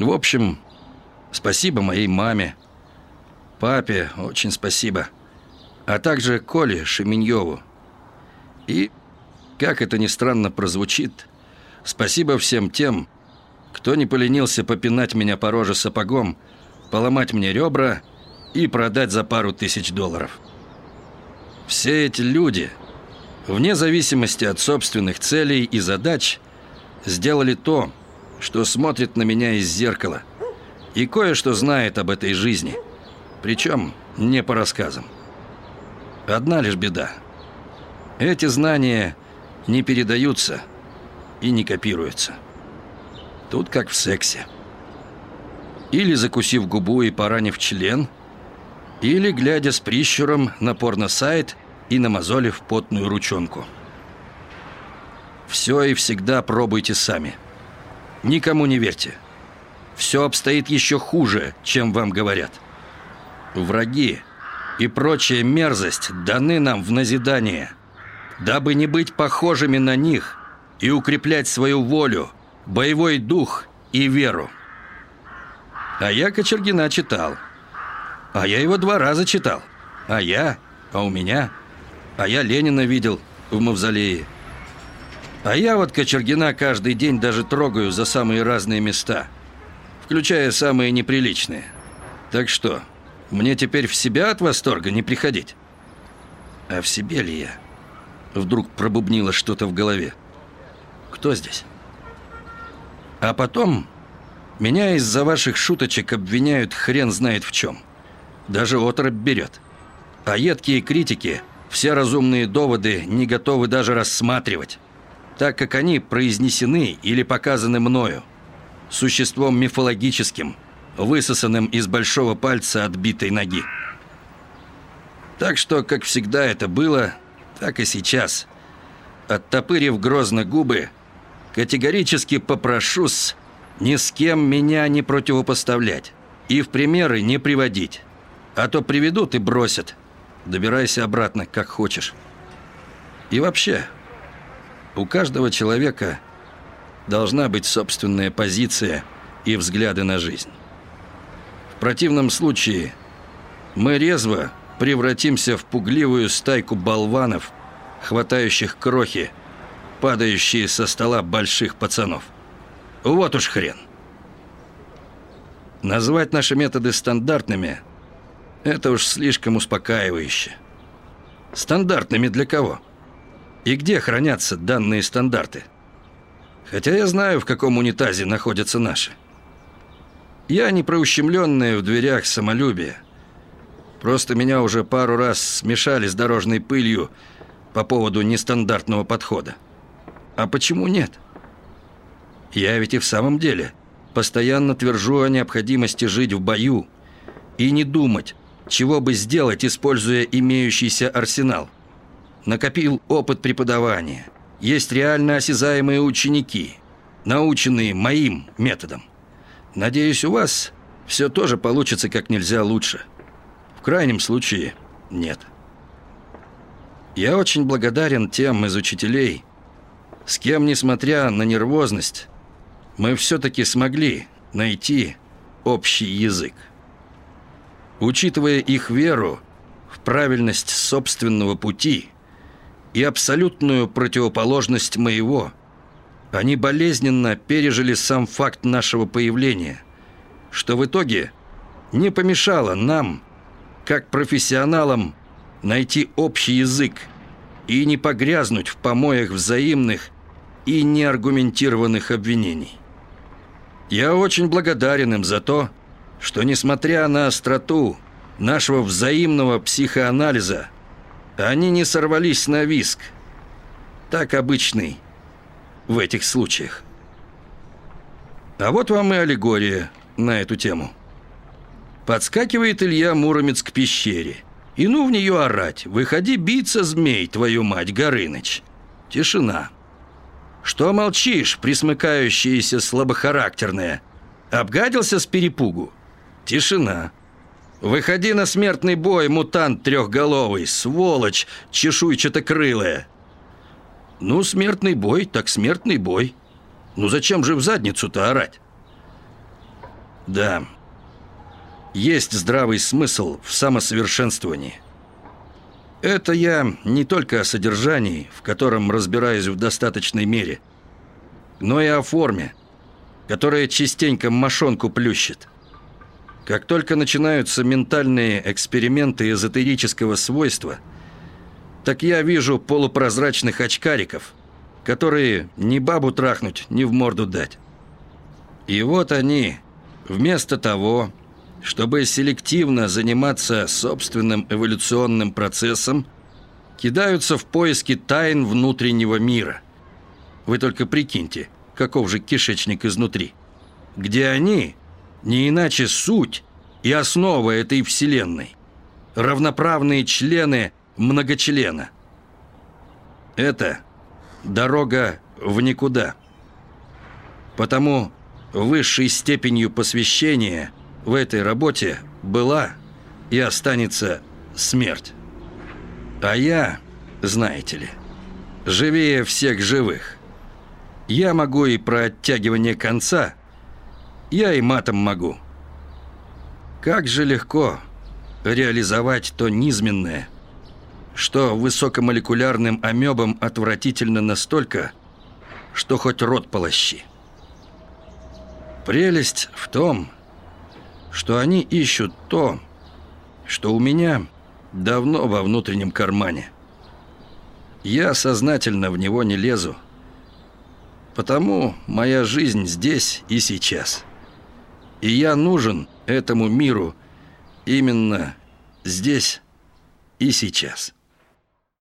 В общем, спасибо моей маме, папе очень спасибо, а также Коле Шеменьеву. И, как это ни странно прозвучит, спасибо всем тем, кто не поленился попинать меня по роже сапогом, поломать мне ребра и продать за пару тысяч долларов. Все эти люди, вне зависимости от собственных целей и задач, сделали то, что смотрит на меня из зеркала и кое-что знает об этой жизни, причем не по рассказам. Одна лишь беда. Эти знания не передаются и не копируются. Тут как в сексе. Или закусив губу и поранив член, или глядя с прищуром на порносайт и намазолив потную ручонку. Все и всегда пробуйте сами. Никому не верьте. Все обстоит еще хуже, чем вам говорят. Враги и прочая мерзость даны нам в назидание, дабы не быть похожими на них и укреплять свою волю, боевой дух и веру. А я Кочергина читал. А я его два раза читал. А я, а у меня, а я Ленина видел в мавзолее. А я вот Кочергина каждый день даже трогаю за самые разные места, включая самые неприличные. Так что, мне теперь в себя от восторга не приходить? А в себе ли я? Вдруг пробубнило что-то в голове. Кто здесь? А потом меня из-за ваших шуточек обвиняют хрен знает в чем. Даже отрыв берет. А едкие критики все разумные доводы не готовы даже рассматривать, так как они произнесены или показаны мною, существом мифологическим, высосанным из большого пальца отбитой ноги. Так что, как всегда это было, так и сейчас. Оттопырив грозно губы, Категорически попрошусь ни с кем меня не противопоставлять и в примеры не приводить. А то приведут и бросят. Добирайся обратно, как хочешь. И вообще, у каждого человека должна быть собственная позиция и взгляды на жизнь. В противном случае мы резво превратимся в пугливую стайку болванов, хватающих крохи падающие со стола больших пацанов. Вот уж хрен. Назвать наши методы стандартными – это уж слишком успокаивающе. Стандартными для кого? И где хранятся данные стандарты? Хотя я знаю, в каком унитазе находятся наши. Я не проущемленное в дверях самолюбие. Просто меня уже пару раз смешали с дорожной пылью по поводу нестандартного подхода. А почему нет? Я ведь и в самом деле постоянно твержу о необходимости жить в бою и не думать, чего бы сделать, используя имеющийся арсенал. Накопил опыт преподавания. Есть реально осязаемые ученики, наученные моим методом. Надеюсь, у вас все тоже получится как нельзя лучше. В крайнем случае, нет. Я очень благодарен тем из учителей, с кем, несмотря на нервозность, мы все-таки смогли найти общий язык. Учитывая их веру в правильность собственного пути и абсолютную противоположность моего, они болезненно пережили сам факт нашего появления, что в итоге не помешало нам, как профессионалам, найти общий язык и не погрязнуть в помоях взаимных и неаргументированных обвинений. Я очень благодарен им за то, что, несмотря на остроту нашего взаимного психоанализа, они не сорвались на виск, так обычный в этих случаях. А вот вам и аллегория на эту тему. Подскакивает Илья Муромец к пещере. И ну в нее орать. «Выходи биться, змей, твою мать, Горыныч!» Тишина. «Что молчишь, присмыкающиеся слабохарактерные? Обгадился с перепугу?» «Тишина». «Выходи на смертный бой, мутант трехголовый, сволочь, чешуйчато-крылая!» «Ну, смертный бой, так смертный бой. Ну зачем же в задницу-то орать?» Да, есть здравый смысл в самосовершенствовании. Это я не только о содержании, в котором разбираюсь в достаточной мере, но и о форме, которая частенько мошонку плющит. Как только начинаются ментальные эксперименты эзотерического свойства, так я вижу полупрозрачных очкариков, которые ни бабу трахнуть, ни в морду дать. И вот они, вместо того, чтобы селективно заниматься собственным эволюционным процессом, кидаются в поиски тайн внутреннего мира. Вы только прикиньте, каков же кишечник изнутри. Где они, не иначе суть и основа этой вселенной. Равноправные члены многочлена. Это дорога в никуда. Потому высшей степенью посвящения в этой работе была и останется смерть. А я, знаете ли, живее всех живых. Я могу и про оттягивание конца, я и матом могу. Как же легко реализовать то низменное, что высокомолекулярным амебам отвратительно настолько, что хоть рот полощи. Прелесть в том, что они ищут то, что у меня давно во внутреннем кармане. Я сознательно в него не лезу, потому моя жизнь здесь и сейчас. И я нужен этому миру именно здесь и сейчас».